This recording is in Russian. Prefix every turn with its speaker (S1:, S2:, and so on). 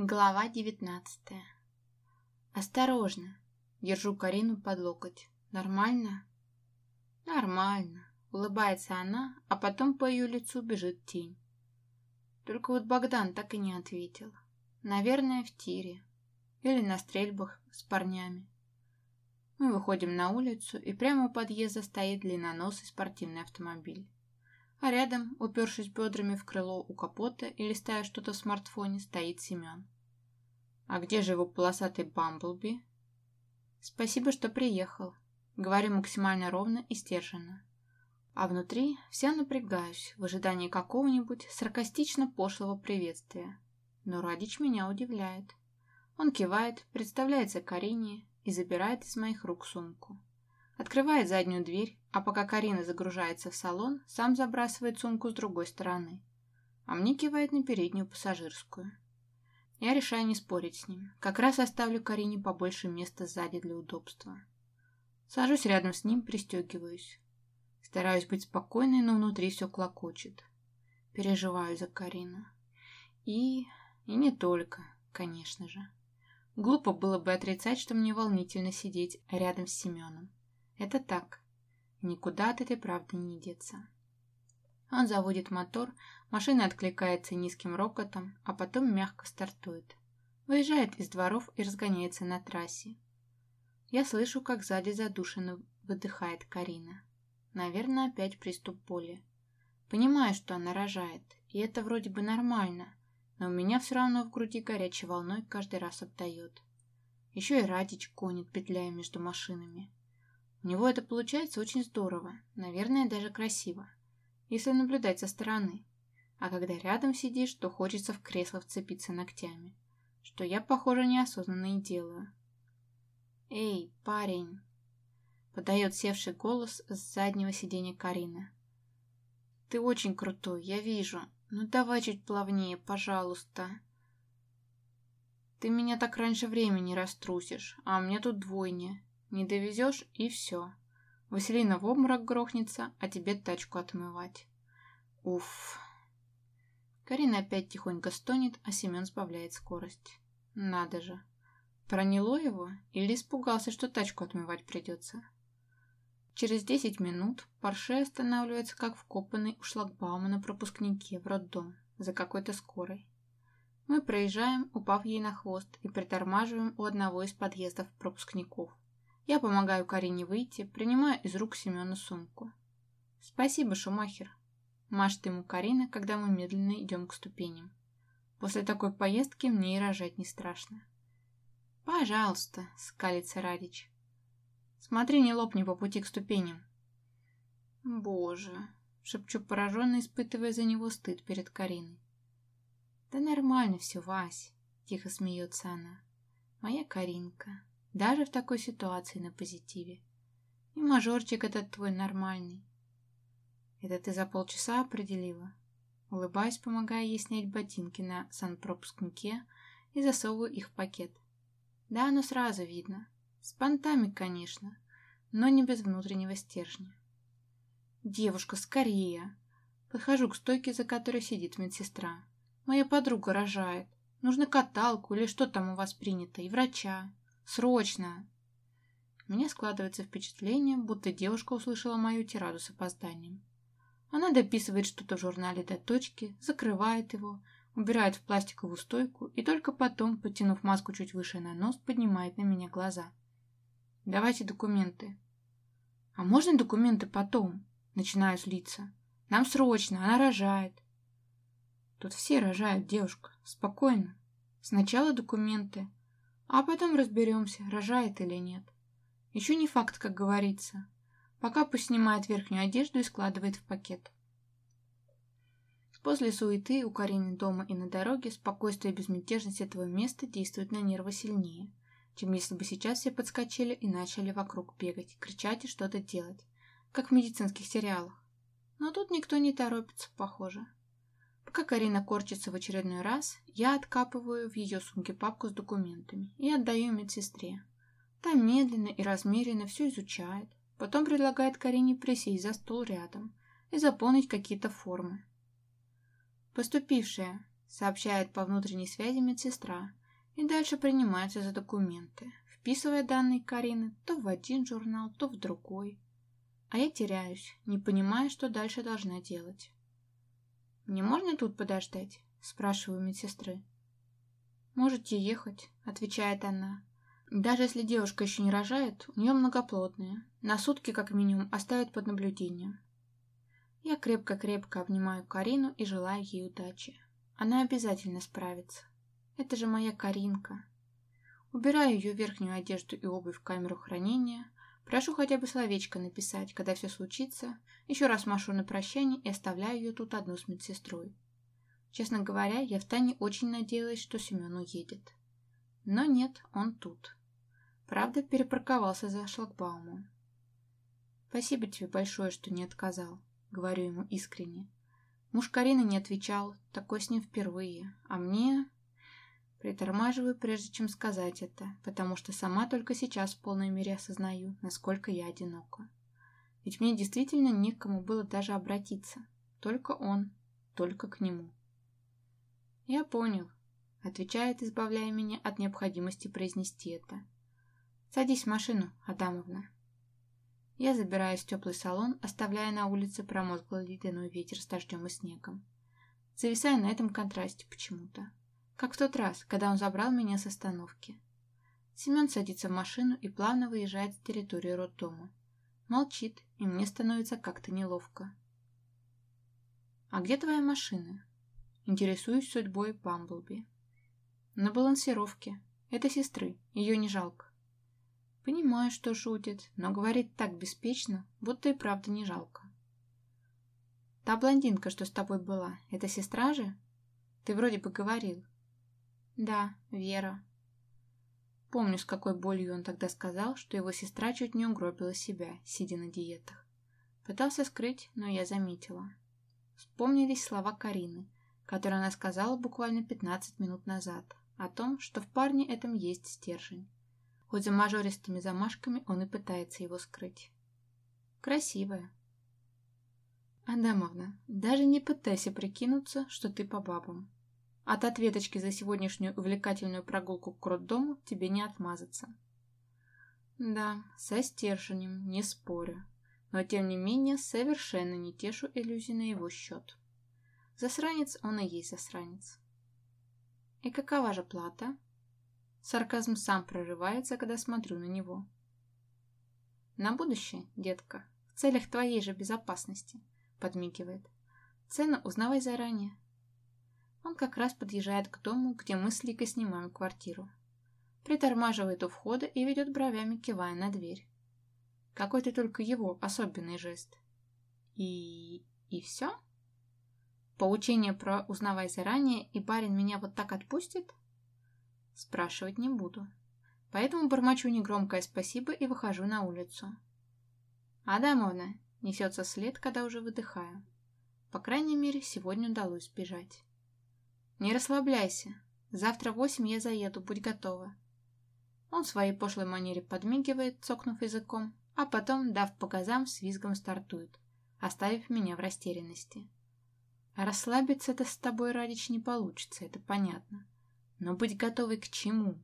S1: Глава девятнадцатая. Осторожно. Держу Карину под локоть. Нормально? Нормально. Улыбается она, а потом по ее лицу бежит тень. Только вот Богдан так и не ответил. Наверное, в тире. Или на стрельбах с парнями. Мы выходим на улицу, и прямо у подъезда стоит длинноносый спортивный автомобиль. А рядом, упершись бедрами в крыло у капота и листая что-то в смартфоне, стоит Семен. «А где же его полосатый Бамблби?» «Спасибо, что приехал», — говорю максимально ровно и стерженно. А внутри вся напрягаюсь в ожидании какого-нибудь саркастично пошлого приветствия. Но Радич меня удивляет. Он кивает, представляется Карине и забирает из моих рук сумку. Открывает заднюю дверь, а пока Карина загружается в салон, сам забрасывает сумку с другой стороны. А мне кивает на переднюю пассажирскую. Я решаю не спорить с ним. Как раз оставлю Карине побольше места сзади для удобства. Сажусь рядом с ним, пристегиваюсь. Стараюсь быть спокойной, но внутри все клокочет. Переживаю за Карину. И... и не только, конечно же. Глупо было бы отрицать, что мне волнительно сидеть рядом с Семеном. Это так. Никуда от этой правды не деться. Он заводит мотор, машина откликается низким рокотом, а потом мягко стартует. Выезжает из дворов и разгоняется на трассе. Я слышу, как сзади задушенно выдыхает Карина. Наверное, опять приступ боли. Понимаю, что она рожает, и это вроде бы нормально, но у меня все равно в груди горячей волной каждый раз обдает. Еще и Радич гонит, петляя между машинами. У него это получается очень здорово, наверное, даже красиво, если наблюдать со стороны. А когда рядом сидишь, то хочется в кресло вцепиться ногтями, что я, похоже, неосознанно и делаю. «Эй, парень!» — подает севший голос с заднего сиденья Карина. «Ты очень крутой, я вижу. Ну давай чуть плавнее, пожалуйста!» «Ты меня так раньше времени раструсишь, а мне тут двойня. Не довезешь и все. Василина в обморок грохнется, а тебе тачку отмывать. Уф. Карина опять тихонько стонет, а Семен сбавляет скорость. Надо же. Проняло его или испугался, что тачку отмывать придется? Через десять минут Порше останавливается как вкопанный у шлагбаума на пропускнике в роддом за какой-то скорой. Мы проезжаем, упав ей на хвост, и притормаживаем у одного из подъездов пропускников. Я помогаю Карине выйти, принимаю из рук Семена сумку. «Спасибо, Шумахер», — машет ему Карина, когда мы медленно идем к ступеням. После такой поездки мне и рожать не страшно. «Пожалуйста», — скалится Радич. «Смотри, не лопни по пути к ступеням». «Боже», — шепчу пораженно, испытывая за него стыд перед Кариной. «Да нормально все, Вась», — тихо смеется она. «Моя Каринка». Даже в такой ситуации на позитиве. И мажорчик этот твой нормальный. Это ты за полчаса определила? Улыбаясь, помогая ей снять ботинки на санпропускнике и засовываю их в пакет. Да, оно сразу видно. С понтами, конечно, но не без внутреннего стержня. Девушка, скорее! Подхожу к стойке, за которой сидит медсестра. Моя подруга рожает. Нужно каталку или что там у вас принято, и врача. Срочно!» У меня складывается впечатление, будто девушка услышала мою тираду с опозданием. Она дописывает что-то в журнале до точки, закрывает его, убирает в пластиковую стойку и только потом, потянув маску чуть выше на нос, поднимает на меня глаза. «Давайте документы». «А можно документы потом?» Начинаю злиться. «Нам срочно, она рожает». «Тут все рожают, девушка. Спокойно. Сначала документы, а потом разберемся, рожает или нет. Еще не факт, как говорится. Пока пусть снимает верхнюю одежду и складывает в пакет. После суеты у Карины дома и на дороге спокойствие и безмятежность этого места действуют на нервы сильнее, чем если бы сейчас все подскочили и начали вокруг бегать, кричать и что-то делать, как в медицинских сериалах. Но тут никто не торопится, похоже. Пока Карина корчится в очередной раз, я откапываю в ее сумке папку с документами и отдаю медсестре. Та медленно и размеренно все изучает, потом предлагает Карине присесть за стол рядом и заполнить какие-то формы. Поступившая, сообщает по внутренней связи медсестра, и дальше принимается за документы, вписывая данные Карины то в один журнал, то в другой. А я теряюсь, не понимая, что дальше должна делать. «Мне можно тут подождать?» – спрашиваю медсестры. «Можете ехать», – отвечает она. «Даже если девушка еще не рожает, у нее многоплодная. На сутки, как минимум, оставят под наблюдением». Я крепко-крепко обнимаю Карину и желаю ей удачи. Она обязательно справится. Это же моя Каринка. Убираю ее верхнюю одежду и обувь в камеру хранения, прошу хотя бы словечко написать, когда все случится, еще раз машу на прощание и оставляю ее тут одну с медсестрой. Честно говоря, я втайне очень надеялась, что Семен уедет. Но нет, он тут. Правда, перепарковался за шлагбаумом. Спасибо тебе большое, что не отказал, говорю ему искренне. Муж Карины не отвечал, такой с ним впервые, а мне... Притормаживаю, прежде чем сказать это, потому что сама только сейчас в полной мере осознаю, насколько я одинока. Ведь мне действительно не к кому было даже обратиться. Только он, только к нему. «Я понял», — отвечает, избавляя меня от необходимости произнести это. «Садись в машину, Адамовна». Я забираюсь в теплый салон, оставляя на улице промозглый ледяной ветер с дождем и снегом. Зависаю на этом контрасте почему-то. Как в тот раз, когда он забрал меня с остановки. Семен садится в машину и плавно выезжает с территории роддома. Молчит, и мне становится как-то неловко. «А где твоя машина?» Интересуюсь судьбой Бамблби. «На балансировке. Это сестры, ее не жалко». Понимаю, что шутит, но говорит так беспечно, будто и правда не жалко. «Та блондинка, что с тобой была, это сестра же? Ты вроде бы говорил». Да, Вера. Помню, с какой болью он тогда сказал, что его сестра чуть не угробила себя, сидя на диетах. Пытался скрыть, но я заметила. Вспомнились слова Карины, которые она сказала буквально 15 минут назад, о том, что в парне этом есть стержень. Хоть за мажористыми замашками он и пытается его скрыть. Красивая. Адамовна, даже не пытайся прикинуться, что ты по бабам. От ответочки за сегодняшнюю увлекательную прогулку к роддому тебе не отмазаться. Да, со стержнем, не спорю. Но тем не менее совершенно не тешу иллюзий на его счет. Засранец он и есть засранец. И какова же плата? Сарказм сам прорывается, когда смотрю на него. На будущее, детка, в целях твоей же безопасности, подмигивает. Цену узнавай заранее. Он как раз подъезжает к дому, где мы с Ликой снимаем квартиру. Притормаживает у входа и ведет бровями, кивая на дверь. Какой-то только его особенный жест. И... и все? Поучение про «узнавай заранее» и барин меня вот так отпустит? Спрашивать не буду. Поэтому бормочу негромкое спасибо и выхожу на улицу. «Адамовна!» — несется след, когда уже выдыхаю. По крайней мере, сегодня удалось бежать. «Не расслабляйся. Завтра в восемь я заеду, будь готова». Он в своей пошлой манере подмигивает, цокнув языком, а потом, дав по газам, с визгом стартует, оставив меня в растерянности. Расслабиться-то с тобой, Радич, не получится, это понятно. Но быть готовой к чему?